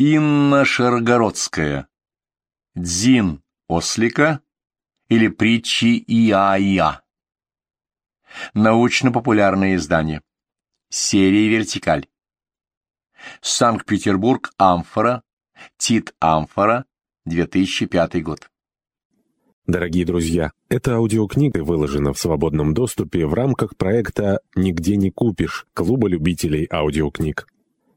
Инна Шаргородская. Дзин Ослика или притчи Иа-Иа. Научно-популярное издание. Серия «Вертикаль». Санкт-Петербург, Амфора, Тит Амфора, 2005 год. Дорогие друзья, эта аудиокнига выложена в свободном доступе в рамках проекта «Нигде не купишь» Клуба любителей аудиокниг.